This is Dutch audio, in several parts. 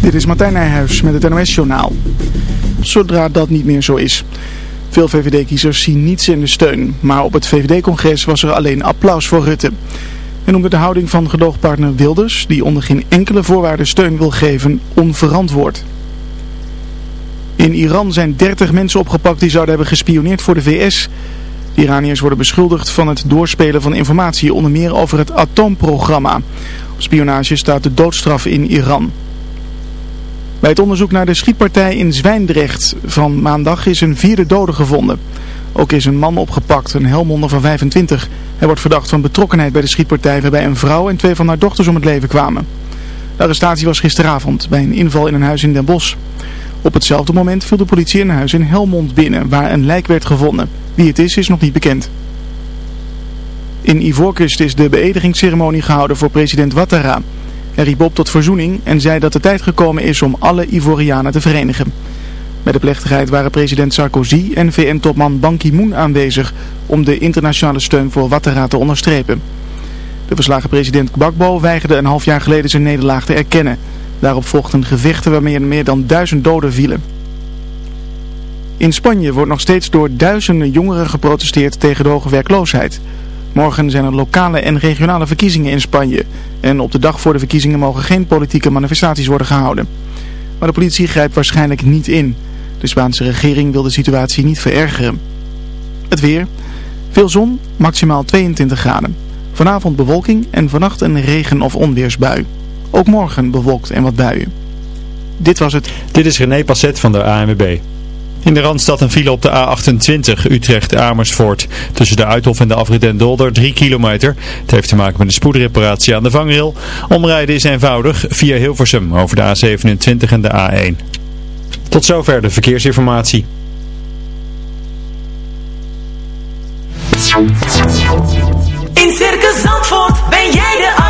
Dit is Martijn Nijhuis met het NOS-journaal. Zodra dat niet meer zo is. Veel VVD-kiezers zien niets in de steun. Maar op het VVD-congres was er alleen applaus voor Rutte. En noemde de houding van gedoogpartner Wilders, die onder geen enkele voorwaarde steun wil geven, onverantwoord. In Iran zijn 30 mensen opgepakt die zouden hebben gespioneerd voor de VS. Iraniërs worden beschuldigd van het doorspelen van informatie, onder meer over het atoomprogramma. Op spionage staat de doodstraf in Iran. Bij het onderzoek naar de schietpartij in Zwijndrecht van maandag is een vierde dode gevonden. Ook is een man opgepakt, een Helmonder van 25. Hij wordt verdacht van betrokkenheid bij de schietpartij waarbij een vrouw en twee van haar dochters om het leven kwamen. De arrestatie was gisteravond bij een inval in een huis in Den Bosch. Op hetzelfde moment viel de politie een huis in Helmond binnen waar een lijk werd gevonden. Wie het is, is nog niet bekend. In Ivoorkust is de beëdigingsceremonie gehouden voor president Ouattara. Hij riep op tot verzoening en zei dat de tijd gekomen is om alle Ivorianen te verenigen. Bij de plechtigheid waren president Sarkozy en VN-topman Ban Ki-moon aanwezig om de internationale steun voor Ouattara te onderstrepen. De verslagen president Gbagbo weigerde een half jaar geleden zijn nederlaag te erkennen. Daarop volgden gevechten waarmee meer dan duizend doden vielen. In Spanje wordt nog steeds door duizenden jongeren geprotesteerd tegen de hoge werkloosheid. Morgen zijn er lokale en regionale verkiezingen in Spanje. En op de dag voor de verkiezingen mogen geen politieke manifestaties worden gehouden. Maar de politie grijpt waarschijnlijk niet in. De Spaanse regering wil de situatie niet verergeren. Het weer. Veel zon, maximaal 22 graden. Vanavond bewolking en vannacht een regen- of onweersbui. Ook morgen bewolkt en wat buien. Dit was het. Dit is René Passet van de ANWB. In de Randstad een file op de A28 Utrecht-Amersfoort. Tussen de Uithof en de afrit Den Dolder 3 kilometer. Het heeft te maken met een spoedreparatie aan de vangrail. Omrijden is eenvoudig via Hilversum over de A27 en de A1. Tot zover de verkeersinformatie. In Circus Zandvoort ben jij de.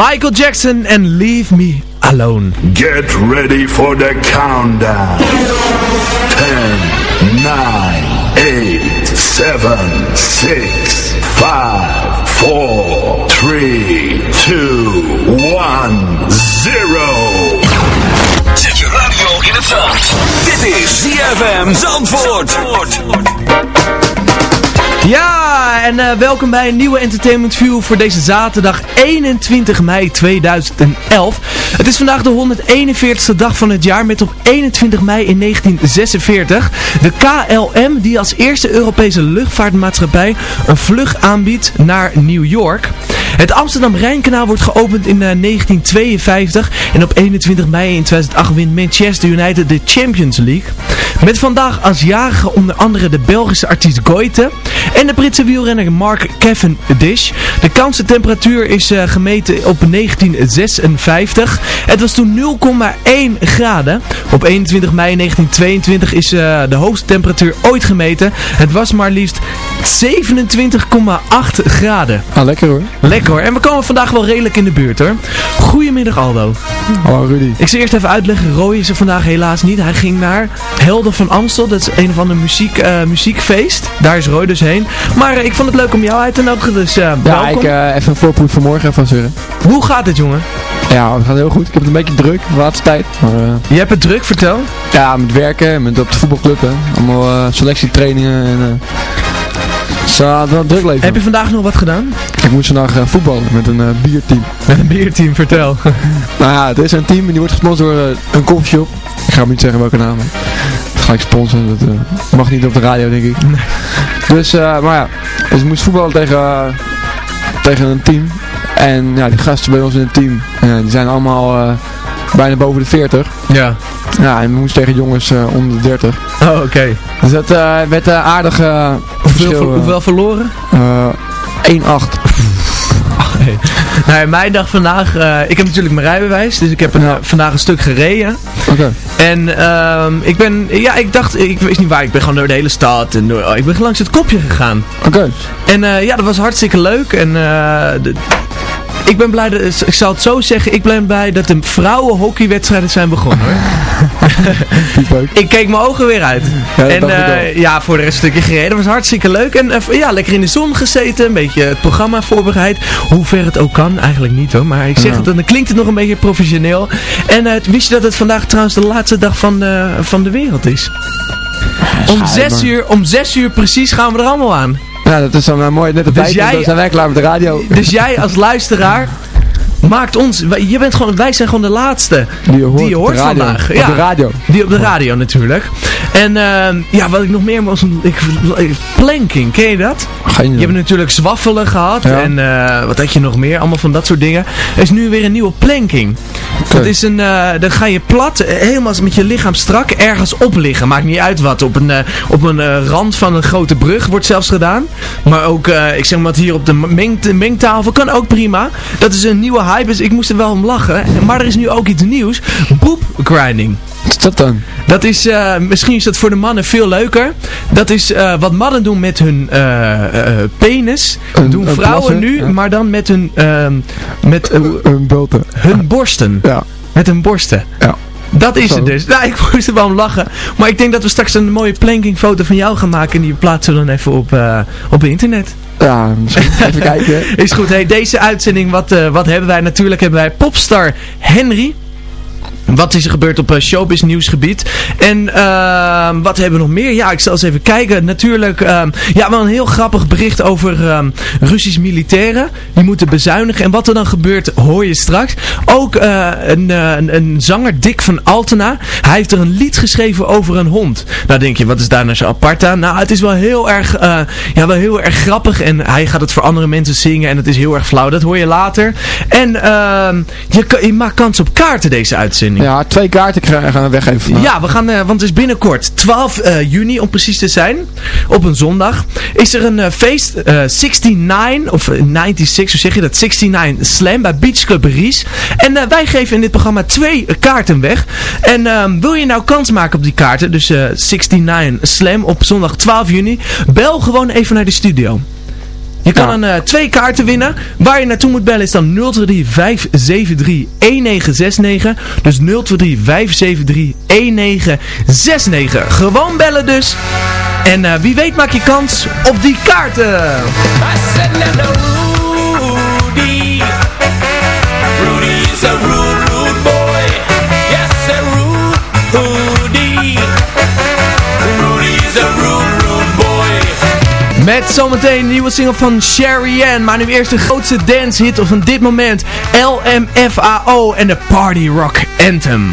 Michael Jackson en Leave Me Alone. Get ready for the countdown. 10, 9, 8, 7, 6, 5, 4, 3, 2, 1, 0. Zet je radio in het zand. Dit is ZFM Zandvoort. Ja, en uh, welkom bij een nieuwe Entertainment View voor deze zaterdag 21 mei 2011. Het is vandaag de 141ste dag van het jaar met op 21 mei in 1946 de KLM die als eerste Europese luchtvaartmaatschappij een vlucht aanbiedt naar New York. Het Amsterdam-Rijnkanaal wordt geopend in uh, 1952 en op 21 mei in 2008 wint Manchester United de Champions League. Met vandaag als jarige onder andere de Belgische artiest Goite en de Britse wielrenner Mark Cavendish. De kansentemperatuur is uh, gemeten op 1956. Het was toen 0,1 graden. Op 21 mei 1922 is uh, de hoogste temperatuur ooit gemeten. Het was maar liefst 27,8 graden. Ah, lekker hoor. Lekker hoor. En we komen vandaag wel redelijk in de buurt hoor. Goedemiddag Aldo. Hallo Rudy. Ik zal eerst even uitleggen. Roy is er vandaag helaas niet. Hij ging naar Helden van Amstel. Dat is een of ander muziek, uh, muziekfeest. Daar is Roy dus heen. Maar uh, ik vond het leuk om jou uit te nodigen. Dus uh, Ja, ik uh, even een voorproef van morgen even zeuren. Hoe gaat het jongen? Ja, het gaat heel goed. Ik heb het een beetje druk de laatste tijd. Maar, uh, Je hebt het druk, vertel. Ja, met werken, met op de voetbalclub. Hè. Allemaal uh, selectietrainingen en... Uh, zo, wel druk leven. Heb je vandaag nog wat gedaan? Ik moet vandaag uh, voetballen met een uh, bierteam. Met een bierteam, vertel. nou ja, het is een team en die wordt gesponsord door een koffieshop. Ik ga hem niet zeggen welke naam. Dat ga ik sponsoren. Dat mag niet op de radio, denk ik. Nee. Dus, maar ja. Dus ik moest voetballen tegen, tegen een team. En ja, die gasten bij ons in het team, die zijn allemaal bijna boven de 40. Ja. Ja, en we moesten tegen jongens uh, onder de 30. Oh, oké. Okay. Dus dat uh, werd uh, aardig hoeveel, hoeveel verloren? 1-8. Nee. Nou, mijn dag vandaag, uh, ik heb natuurlijk mijn rijbewijs, dus ik heb een, ja. vandaag een stuk gereden. Oké. Okay. En um, ik ben, ja, ik dacht, ik wist niet waar, ik ben gewoon door de hele stad en door, oh, ik ben langs het kopje gegaan. Oké. Okay. En uh, ja, dat was hartstikke leuk en uh, ik ben blij, dat, ik zal het zo zeggen, ik ben blij dat de vrouwenhockeywedstrijden zijn begonnen hoor. ik keek mijn ogen weer uit. Ja, en uh, ja, voor de rest een stukje gereden. Dat was hartstikke leuk. En uh, ja, lekker in de zon gezeten. Een beetje het programma voorbereid. Hoe ver het ook kan. Eigenlijk niet hoor. Maar ik zeg ja. het, dan klinkt het nog een beetje professioneel. En uh, wist je dat het vandaag trouwens de laatste dag van de, van de wereld is? Om zes, uur, om zes uur precies gaan we er allemaal aan. Ja, dat is dan mooi. Net op dus tijd, jij, dan zijn wij klaar met de radio. Dus jij als luisteraar maakt ons, je bent gewoon, wij zijn gewoon de laatste die je hoort, die je hoort radio, vandaag. Op ja, de radio. Die op de radio natuurlijk. En uh, ja, wat ik nog meer was, ik, planking, ken je dat? Geen je hebt natuurlijk zwaffelen gehad ja. en uh, wat had je nog meer, allemaal van dat soort dingen. Er is nu weer een nieuwe planking. Okay. Dat is een, uh, dan ga je plat, helemaal met je lichaam strak, ergens op liggen. Maakt niet uit wat, op een, op een rand van een grote brug wordt zelfs gedaan. Maar ook, ik zeg maar hier op de meng, mengtafel kan ook prima. Dat is een nieuwe hype, dus ik moest er wel om lachen. Maar er is nu ook iets nieuws, boop grinding. Wat is dat dan? Dat is, uh, misschien is dat voor de mannen veel leuker. Dat is uh, wat mannen doen met hun uh, penis. Een, doen vrouwen plassen, nu, ja. maar dan met hun, met, hun bulten. hun borsten. Ja. Met hun borsten. Ja. Dat is Zo. het dus. Nou, ik moest er wel om lachen. Maar ik denk dat we straks een mooie plankingfoto van jou gaan maken. En die plaatsen we dan even op, op internet. Ja, misschien even kijken. Is goed. Hey, deze uitzending, wat, wat hebben wij? Natuurlijk hebben wij popstar Henry. Wat is er gebeurd op uh, showbiz nieuwsgebied? En uh, wat hebben we nog meer? Ja, ik zal eens even kijken. Natuurlijk, uh, ja, wel een heel grappig bericht over uh, Russisch militairen. Die moeten bezuinigen. En wat er dan gebeurt, hoor je straks. Ook uh, een, een, een zanger, Dick van Altena. Hij heeft er een lied geschreven over een hond. Nou denk je, wat is daar nou zo apart aan? Nou, het is wel heel erg, ja, wel heel erg grappig. En hij gaat het voor andere mensen zingen. En het is heel erg flauw. Dat hoor je later. En je, je maakt kans op kaarten deze uitzending. Ja, twee kaarten gaan we weggeven vandaag. Ja, we gaan, uh, want het is binnenkort, 12 uh, juni om precies te zijn, op een zondag, is er een uh, feest, 69, of 96, hoe zeg je dat, 69 Slam bij Beach Club Ries. En wij geven in dit programma twee kaarten weg. En ehm, wil je nou kans maken op die kaarten, dus 69 Slam op zondag 12 juni, bel gewoon even naar de studio. Je kan een, uh, twee kaarten winnen. Waar je naartoe moet bellen is dan 023 573 1969. Dus 023 573 1969. Gewoon bellen dus. En uh, wie weet maak je kans op die kaarten. Rudy. Rudy is a rude, Met zometeen een nieuwe single van Sherry Ann. Maar nu eerst de grootste dance hit van dit moment. LMFAO en de Party Rock Anthem.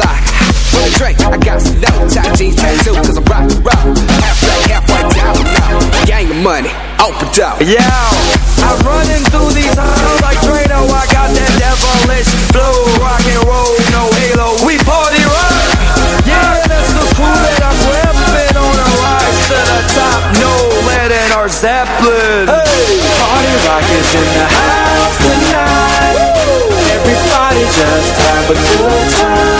block. With a drink, I got some low tight jeans tattoo, cause I'm rock, rock. Half black, half white, down now. Gang of money, open up. Yeah, I'm running through these halls like Drano. I got that devilish flow, rock and roll, no halo. We party rock. Yeah, that's the crew that I'm repping on a rise to the top. No lead in our Zeppelin. Hey, party rock is in the house tonight. Everybody just have a good time.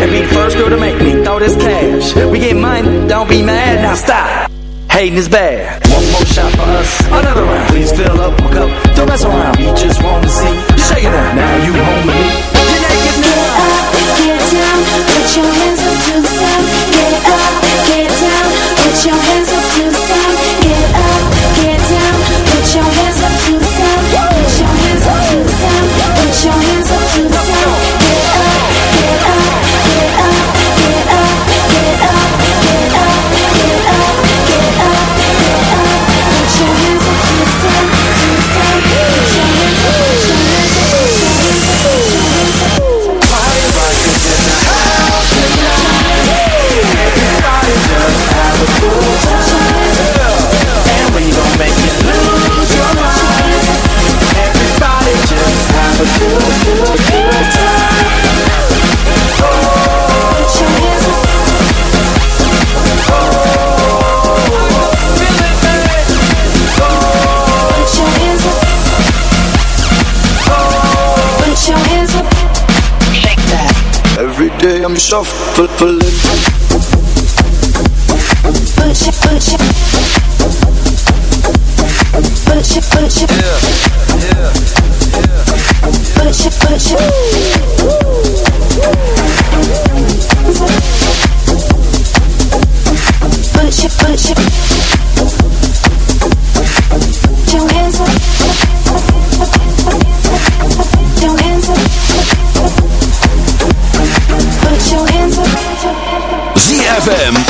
and be the first girl to make me throw this cash. We get money, don't be mad, now stop. Hating is bad. One more shot for us, another round. Please fill up my cup, don't mess around. We just want to see you shake it out. Now you home I'm for chauffeur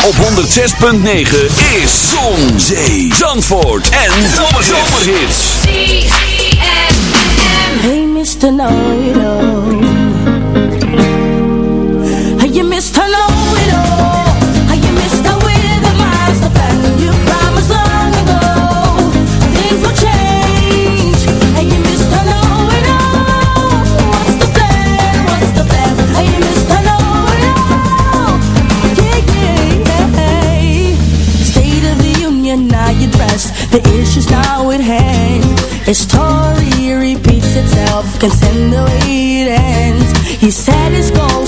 op 106.9 is Zon, Zee, Zandvoort en Zomerhits. Hey, Mr. Know-it-all. Can send the way it ends. He set his goals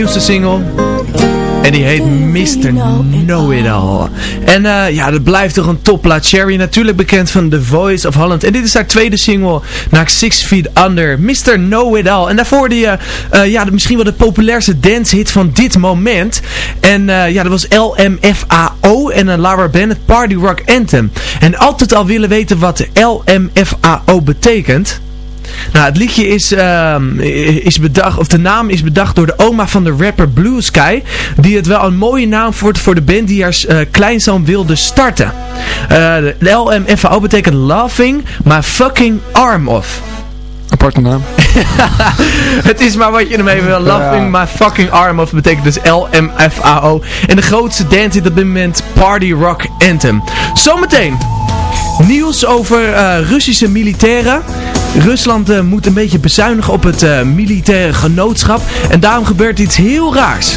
nieuwste single. En die heet Mr. Know It All. En eh, ja, dat blijft toch een topplaat. Sherry natuurlijk bekend van The Voice of Holland. En dit is haar tweede single na Six Feet Under. Mr. Know It All. En daarvoor die, eh, eh, ja, misschien wel de populairste dancehit van dit moment. En ja, dat was LMFAO en een Lara Bennett Party Rock Anthem. En altijd al willen weten wat LMFAO betekent. Nou, het liedje is, ehm, is bedacht, of de naam is bedacht door de oma van de rapper Blue Sky. Die het wel een mooie naam vond voor de band die haar eh, kleinzoon wilde starten. Eh, de LMFAO betekent Laughing My Fucking Arm Off. Aparte naam. het is maar wat je ermee wil. Laughing My Fucking Arm Off betekent dus LMFAO. En de grootste dance is op dit moment Party Rock Anthem. Zometeen nieuws over eh, Russische militairen. Rusland eh, moet een beetje bezuinigen op het eh, militaire genootschap. En daarom gebeurt iets heel raars.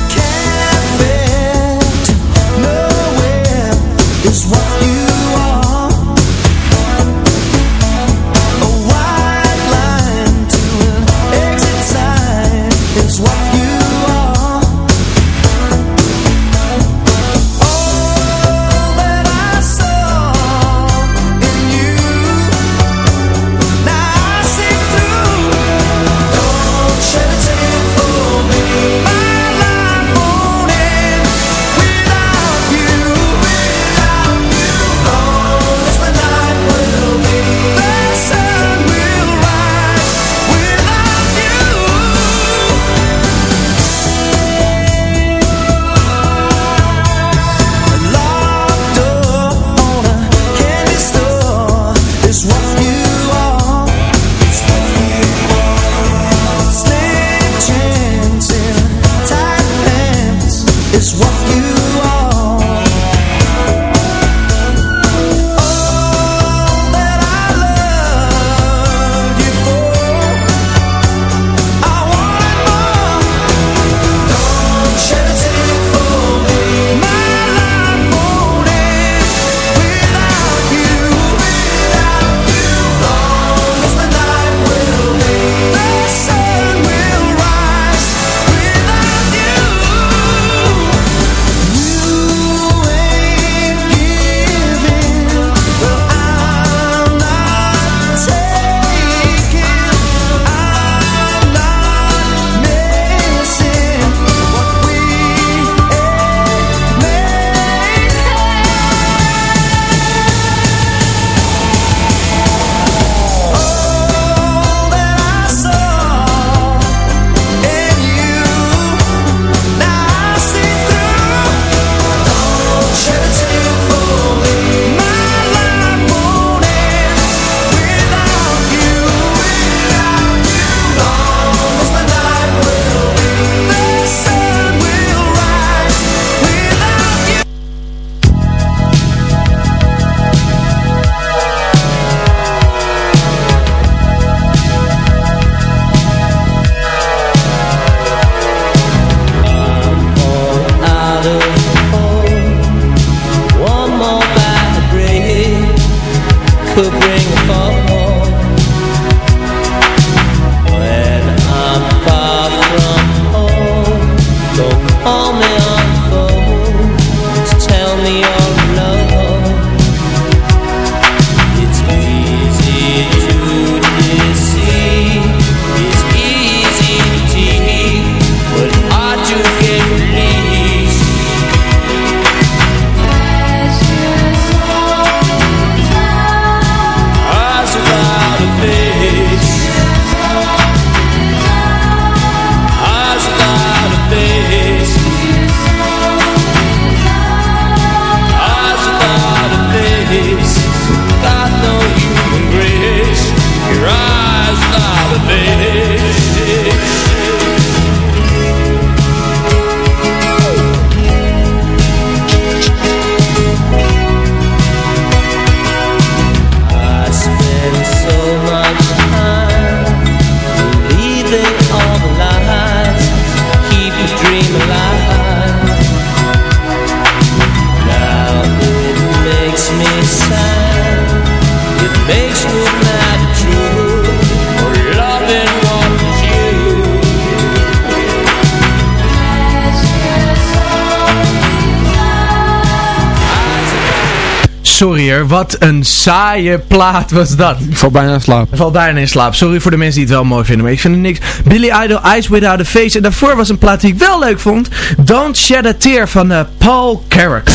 Sorry hoor, wat een saaie plaat was dat. Ik val bijna in slaap. Ik val bijna in slaap. Sorry voor de mensen die het wel mooi vinden, maar ik vind het niks. Billy Idol, Eyes Without a Face. En daarvoor was een plaat die ik wel leuk vond. Don't Shed a Tear van eh, Paul Carrack.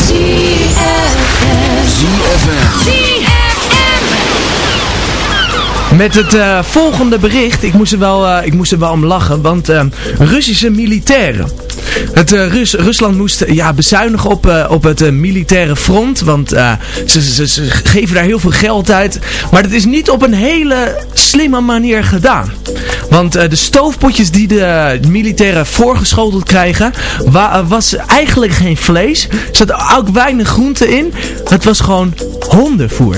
Met het eh, volgende bericht, ik moest, er wel, eh, ik moest er wel om lachen, want Russische militairen. Het, eh, Rus, Rusland moest ja, bezuinigen op, eh, op het eh, militaire front, want ze, ze, ze geven daar heel veel geld uit. Maar dat is niet op een hele slimme manier gedaan. Want de stoofpotjes die de militairen voorgeschoteld krijgen, wa- was eigenlijk geen vlees. Er zat ook weinig groente in. Het was gewoon hondenvoer.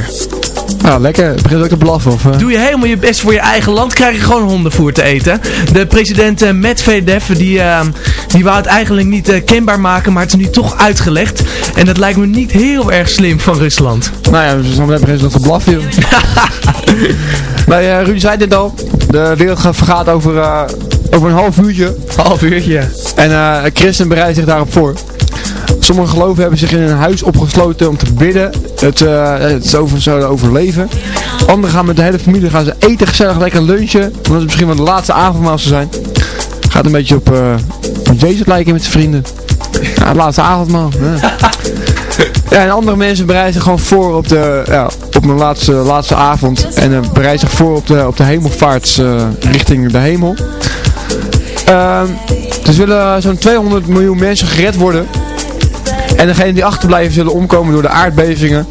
Nou, lekker. Begint ook te blaffen. Of, eh? Doe je helemaal je best voor je eigen land, krijg je gewoon hondenvoer te eten. De president uh, Medvedev, die, eh, die wou het eigenlijk niet eh, kenbaar maken, maar het is nu toch uitgelegd. En dat lijkt me niet heel erg slim van Rusland. Nou ja, dan beginnen ze nog te blaffen, joh. uh, Ruud zei dit al. De wereld gaat- vergaat over, eh, over een half uurtje. Half uurtje. En eh christen bereidt zich daarop voor. Sommige geloven hebben zich in een huis opgesloten om te bidden. Het, eh, het zouden overleven. Anderen gaan met de hele familie gaan ze eten, gezellig lekker lunchen. Omdat het misschien wel de laatste avondmaal zou zijn. Gaat een beetje op, eh, op Jezus lijken met zijn vrienden. Ja, laatste avondmaal. Ja. en andere mensen bereiden zich gewoon voor op de, ja, op mijn laatste, laatste avond. En eh bereiden zich voor op de, op de hemelvaarts eh, richting de hemel. Ehm, dus willen zo'n 200 miljoen mensen gered worden. En degenen die achterblijven zullen omkomen door de aardbevingen,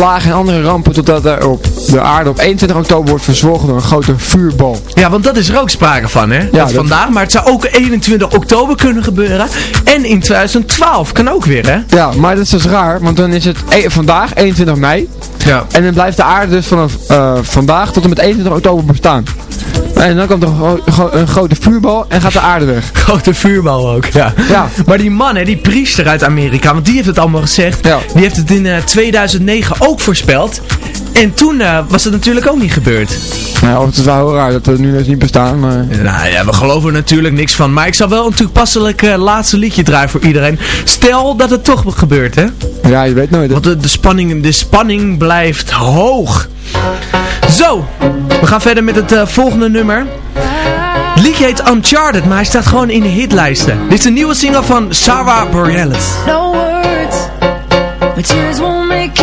plagen en andere rampen totdat er op de aarde op 21 oktober wordt verzwolgen door een grote vuurbal. Ja, want dat is er ook sprake van, hè? Ja, dat dat- vandaag, maar het zou ook 21 oktober kunnen gebeuren. En in 2012 kan ook weer, hè? Ja, maar dat is dus raar, want dan is het e- vandaag 21 mei. Ja. En dan blijft de aarde dus vanaf eh, vandaag tot en met 21 oktober bestaan. En dan komt er een, gro- gro- een grote vuurbal en gaat de aarde weg. Grote vuurbal ook, ja. Ja. Maar die man, hè, die priester uit Amerika, want die heeft het allemaal gezegd. Ja. Die heeft het in eh, 2009 ook voorspeld. En toen eh, was het natuurlijk ook niet gebeurd. Nou ja, het is wel heel raar dat we nu dus niet bestaan, maar... Nou ja, we geloven er natuurlijk niks van. Maar ik zal wel een toepasselijk eh, laatste liedje draaien voor iedereen. Stel dat het toch gebeurt, hè? Ja, je weet nooit. hè. Want de, de, spanning, de spanning blijft hoog. Zo, we gaan verder met het eh, volgende nummer. Het liedje heet Uncharted, maar hij staat gewoon in de hitlijsten. Dit is de nieuwe single van Sarah Bareilles. No words, but tears won't make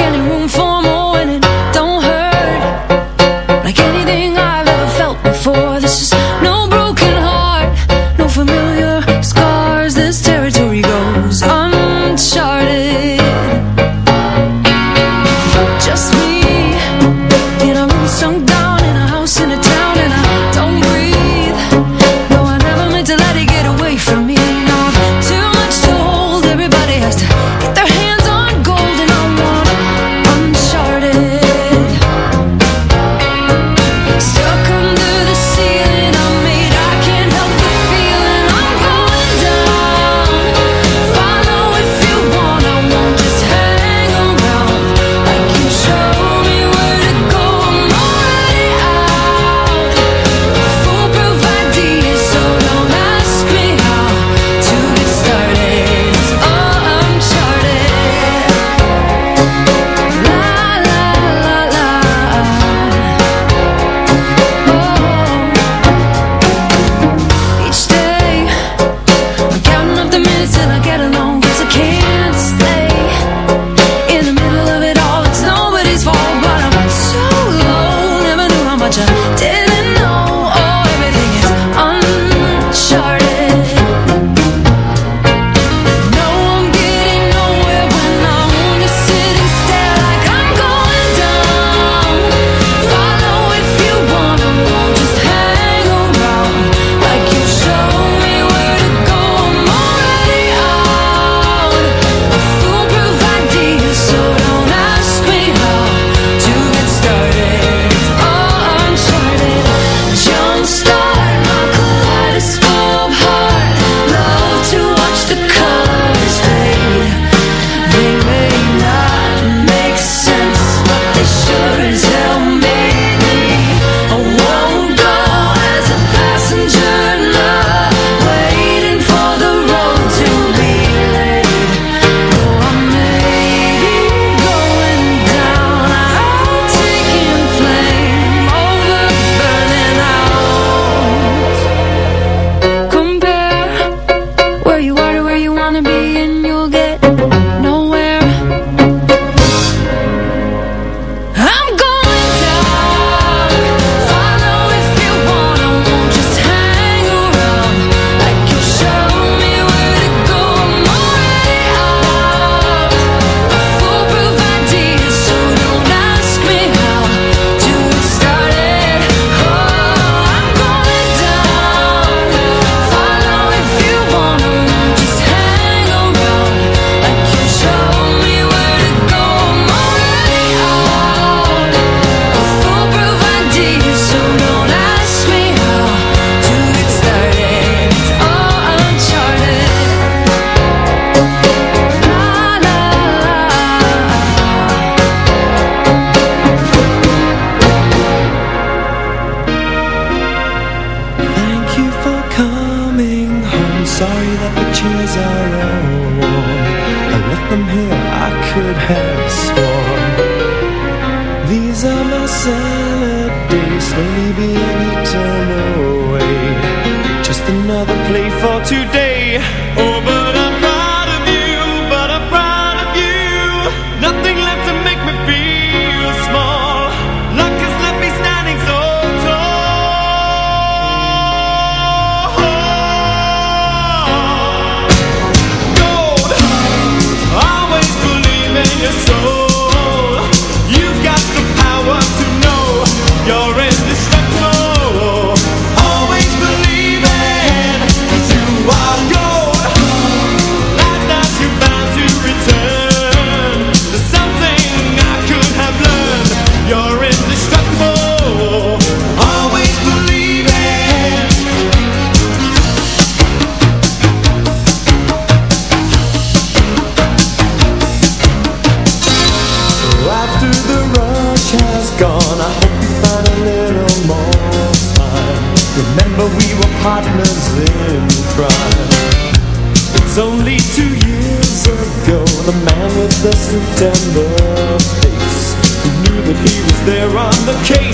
September face, who knew that he was there on the case.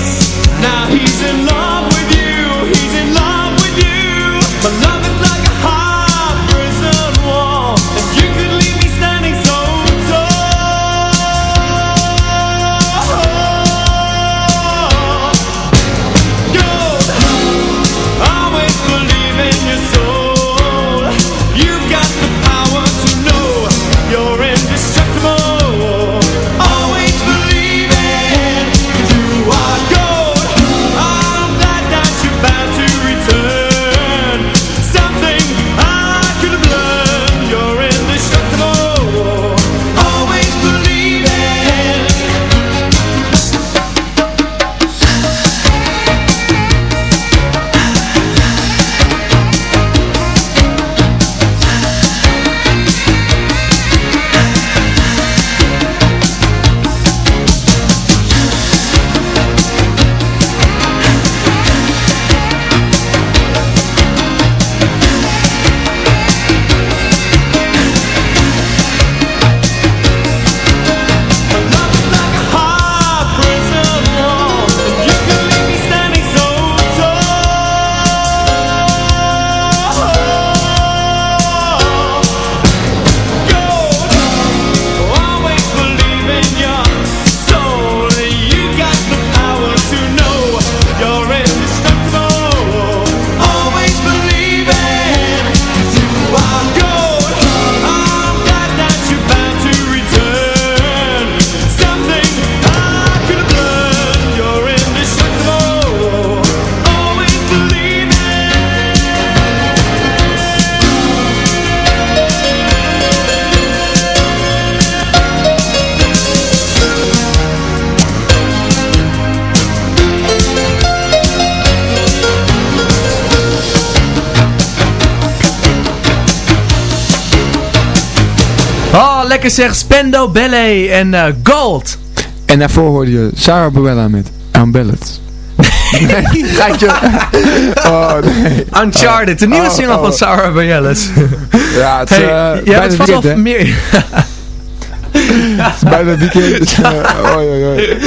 Lekker zeg. Spendo Ballet en eh, Gold. En daarvoor hoorde je Sarah Bareilles met Unbalanced. nee, geitje. Oh, nee. Uncharted, de nieuwe Oh, single oh. van Sarah Bareilles. Ja, het is Hey, jij bijna weekend, hè? meer... Het is bijna weekend. dus, oei, oei.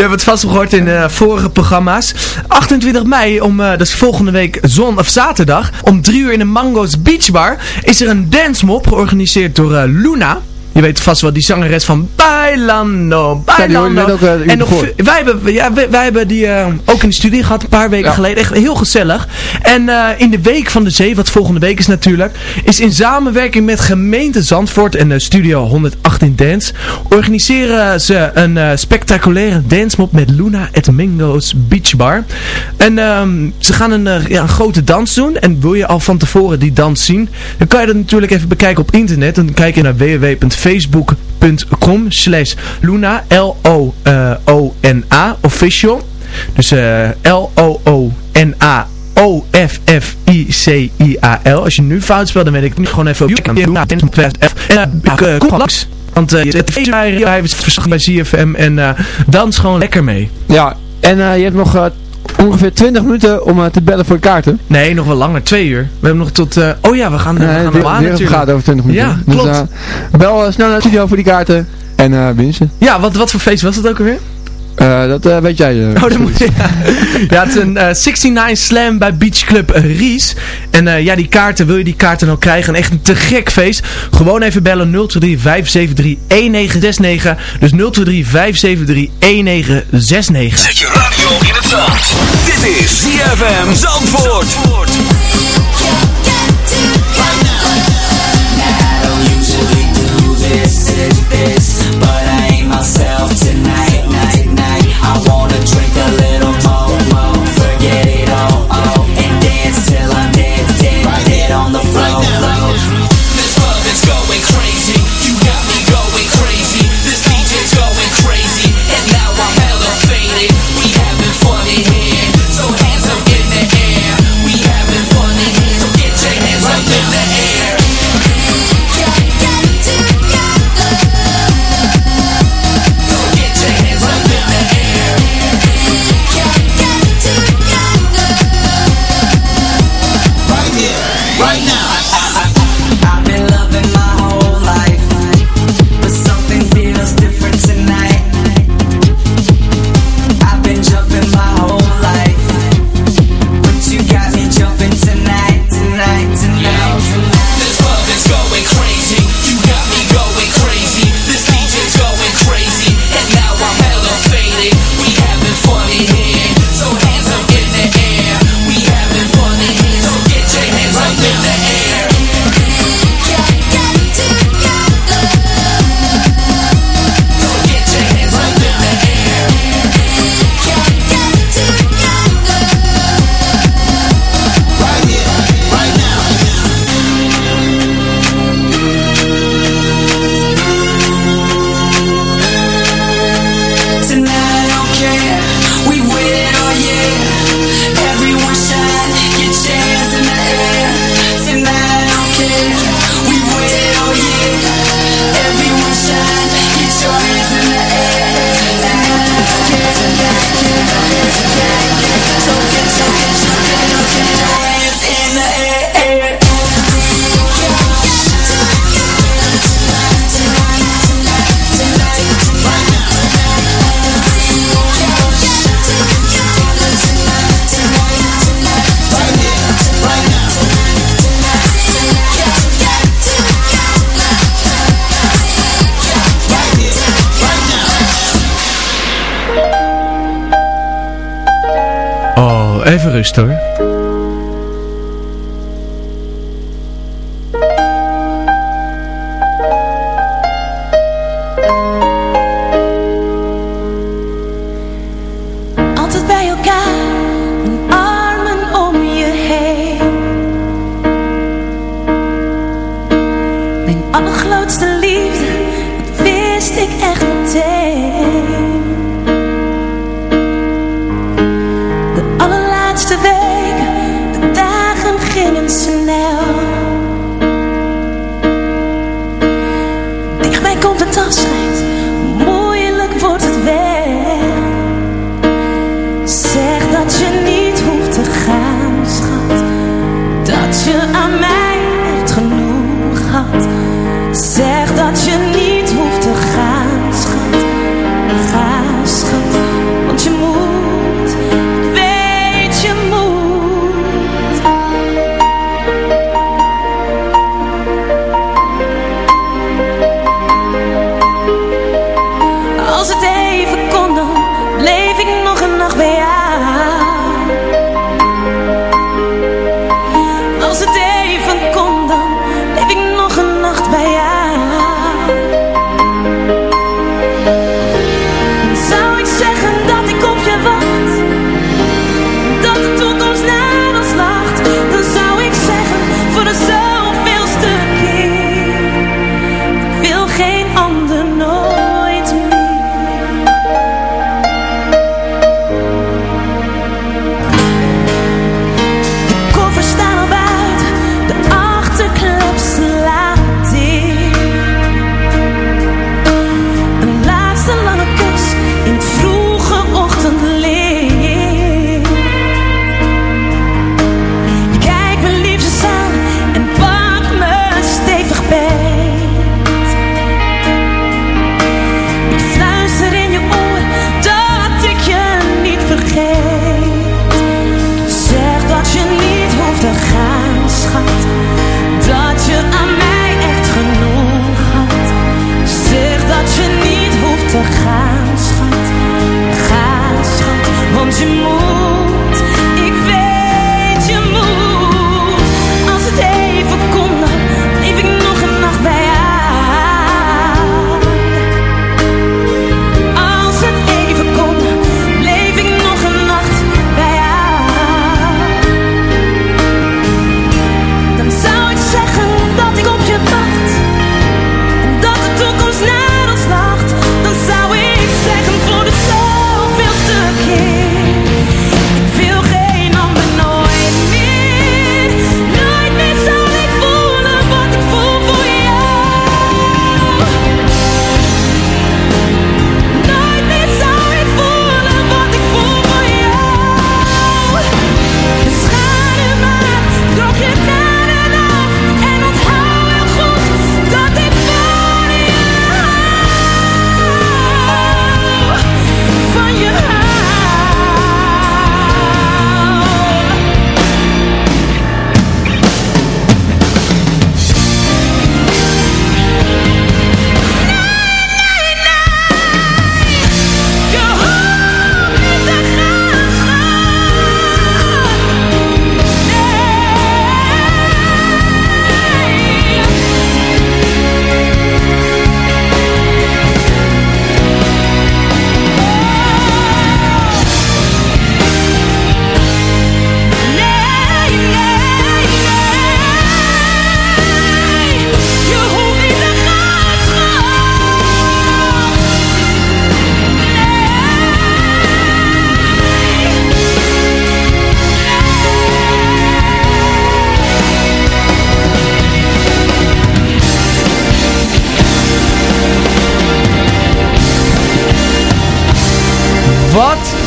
Hebt het vast gehoord in de vorige programma's. 28 mei, om, eh, is volgende week zon of zaterdag, om 3 uur in de Mango's Beach Bar, is er een dance mob georganiseerd door eh, Luna. Je weet vast wel, die zangeres van Bailando, Bailando. ook, eh, en nog, wij hebben, ja, wij, wij hebben die eh, ook in de studie gehad een paar weken Ja. geleden. Echt heel gezellig. En eh, in de Week van de Zee, wat volgende week is natuurlijk, is in samenwerking met gemeente Zandvoort en Studio 118 Dance, organiseren ze een spectaculaire dancemop met Luna at Mingo's Beach Bar. En ehm, ze gaan een, ja, een grote dans doen. En wil je al van tevoren die dans zien, dan kan je dat natuurlijk even bekijken op internet. Dan kijk je naar www.facebook.com slash Luna, L-O-O-N-A, official. Dus eh L-O-O-N-A O-F-F-I-C-I-A-L. Als je nu fout spelt, dan weet ik het niet. Gewoon even op YouTube. En uh, kom langs. Want het bij hij is verslag bij CFM en dans gewoon lekker mee. Ja, en je hebt nog ongeveer 20 minuten om eh, te bellen voor de kaarten. Nee, nog wel langer. Twee uur. We hebben nog tot... Eh, oh ja, we gaan, nee, we gaan weer, aan natuurlijk. gaat over 20 minuten. Ja, dus, klopt. Eh, bel snel naar het studio voor die kaarten. En uh, ze. Ja, wat, wat voor feest was dat ook alweer? Uh, dat uh, weet jij. Uh, oh, dat moet je. Ja. ja, het is een 69 Slam bij Beach Club Ries. En ja, die kaarten, wil je die kaarten nou krijgen? Echt een te gek feest. Gewoon even bellen 023 573 1969. Dus 023 573 1969. Zet je radio in het zand. Dit is ZFM Zandvoort. Zandvoort. I don't usually do this, this, but I ain't myself tonight. I wanna drink. Oh, even rust hoor.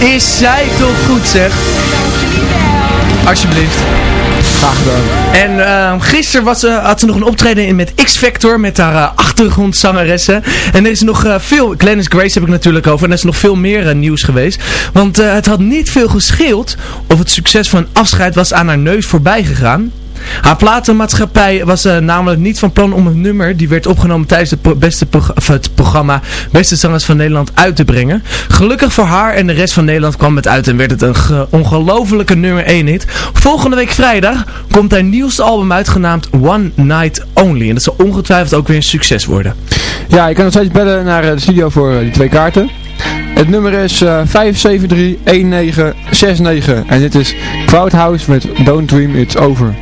Is zij toch goed zeg. Alsjeblieft. Graag gedaan. En uh, gisteren was, uh, had ze nog een optreden in met X-Factor met haar uh, achtergrondzangeressen. En er is nog uh, veel, Glennis Grace heb ik natuurlijk over, en er is nog veel meer nieuws geweest. Want het had niet veel gescheeld of het succes van afscheid was aan haar neus voorbij gegaan. Haar platenmaatschappij was uh, namelijk niet van plan om een nummer die werd opgenomen tijdens het, beste het programma Beste Zangers van Nederland uit te brengen. Gelukkig voor haar en de rest van Nederland kwam het uit en werd het een ongelofelijke nummer 1 hit. Volgende week vrijdag komt haar nieuwste album uit genaamd One Night Only. En dat zal ongetwijfeld ook weer een succes worden. Ja, je kan nog steeds bellen naar de studio voor die twee kaarten. Het nummer is uh, 573-1969 en dit is Crowdhouse met Don't Dream It's Over.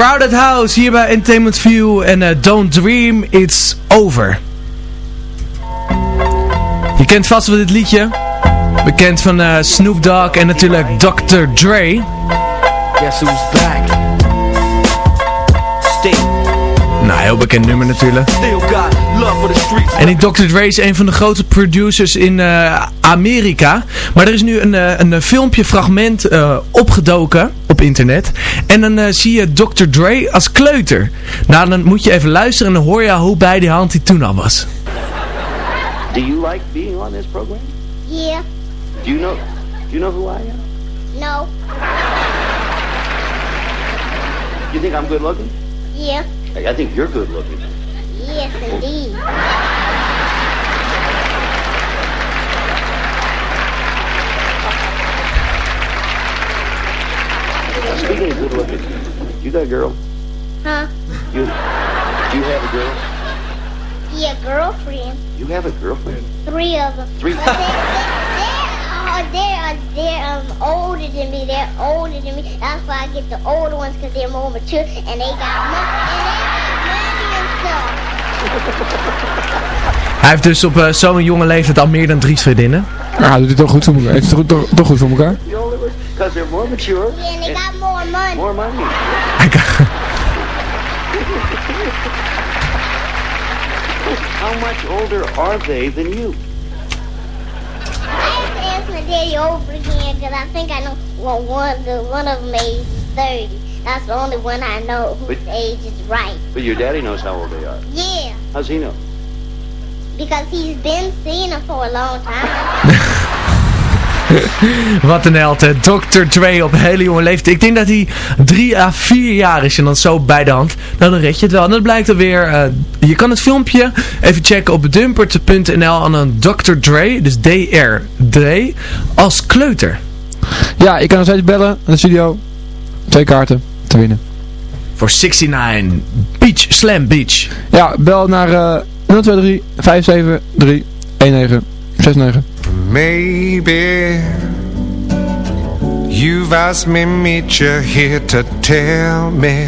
Crowded House hier bij Entertainment View en eh, Don't Dream It's Over. Je kent vast wel dit liedje. Bekend van eh, Snoop Dogg en natuurlijk Dr. Dre. Guess who's back? Nou, heel bekend nummer natuurlijk. En die Dr. Dre is een van de grote producers in eh, Amerika. Maar er is nu een, eh, een filmpje fragment eh, opgedoken op internet. En dan eh, zie je Dr. Dre als kleuter. Nou, dan moet je even luisteren en dan hoor je hoe bij die hand hij toen al was. Do you like being on this program? Yeah. Do you know do you know who I am? No. You think I'm good looking? Yeah. I think you're good looking. Yes, indeed. Speaking of good looking, you got a girl? Huh? You you have a girl? Yeah, girlfriend. You have a girlfriend? Three of them. Three? But they, they, they're, uh, they're, uh, they're um, older than me. They're older than me. That's why I get the older ones because they're more mature and they got money and they got money and stuff. Hij heeft dus op eh, zo'n jonge leeftijd al meer dan drie vriendinnen. Ja, doet hij toch goed voor elkaar. Heeft het toch, toch, toch goed voor elkaar? Because they're more mature. Yeah, and they got more money. More money. I got. How much older are they than you? I have to ask my daddy over again because I think I know well, one, the, one of them is 30. That's the only one I know whose But- age is right. But your daddy knows how old they are. Yeah, How's he know? because he's been seeing them for a long time. Wat een held, hè. Dr. Dre op hele jonge leeftijd. Ik denk dat hij drie à vier jaar is en dan zo bij de hand. Nou, dan red je het wel. En dat blijkt alweer... eh je kan het filmpje even checken op dumpert.nl en dan Dr. Dre, dus D-R, Dre, als kleuter. Ja, ik kan nog steeds bellen aan de studio. Twee kaarten te winnen. Voor 69 Beach Slam Beach. Ja, bel naar eh 023 573 1969. Maybe you've asked me meet you here to tell me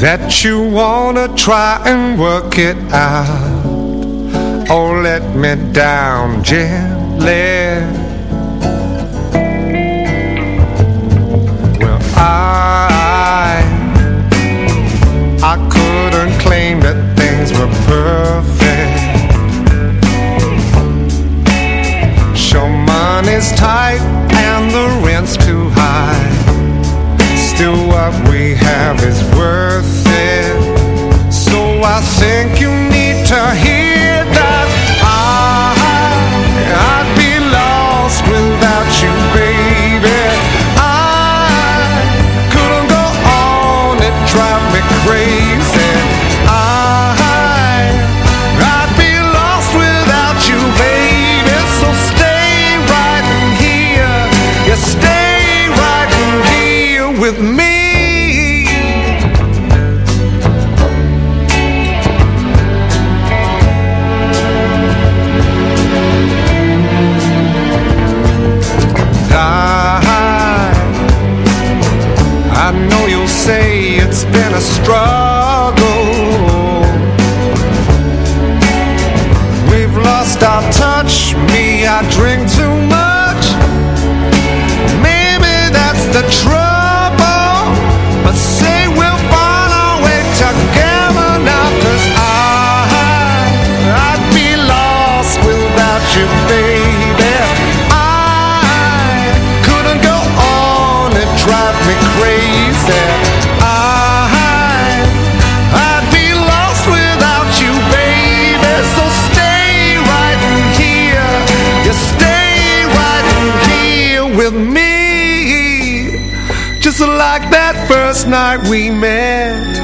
that you wanna try and work it out. Oh, let me down gently. Well, I I couldn't claim that things were perfect. Money's tight and the rent's too high. Still, what we have is worth it. So I think you need to hear night we met.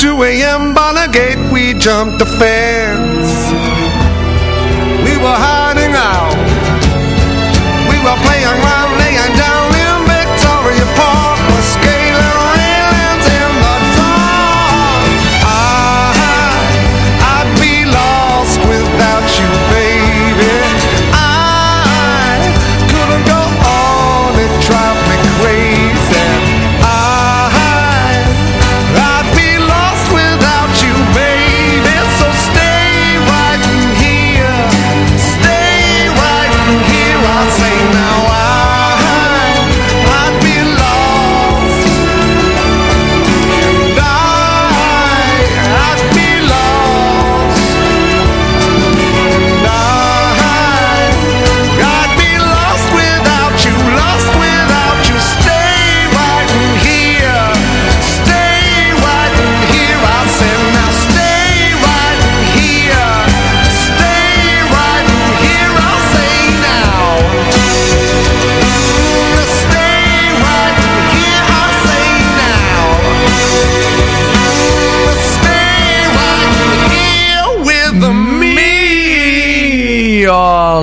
2 a.m. by the gate we jumped the fence.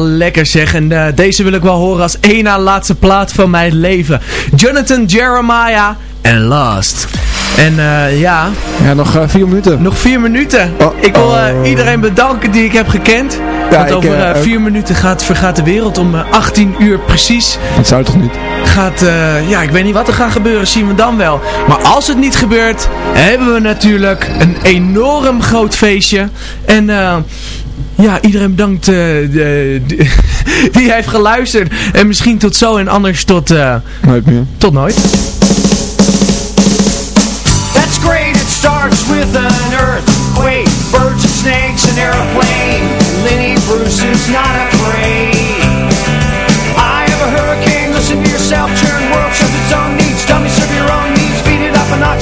Lekker zeg. En eh, deze wil ik wel horen als één na laatste plaat van mijn leven. Jonathan Jeremiah en Last. En eh, ja... Ja, nog eh, vier minuten. Nog vier minuten. ik wil eh, iedereen bedanken die ik heb gekend. Ja, Want ik, over vier minuten gaat, vergaat de wereld om eh, 18 uur precies. Dat zou toch niet? Gaat, ja, ik weet niet wat er gaat gebeuren, zien we dan wel. Maar als het niet gebeurt, hebben we natuurlijk een enorm groot feestje. En eh, ja, iedereen bedankt eh, de- die, die heeft geluisterd. En misschien tot zo en anders tot, eh, Nooit meer. tot nooit. That's great, it starts with an earthquake, birds and snakes, an airplane. Lenny Bruce is not afraid. I have a hurricane, listen to yourself, churn world serves its own needs. Dummy serve your own needs, beat it up and not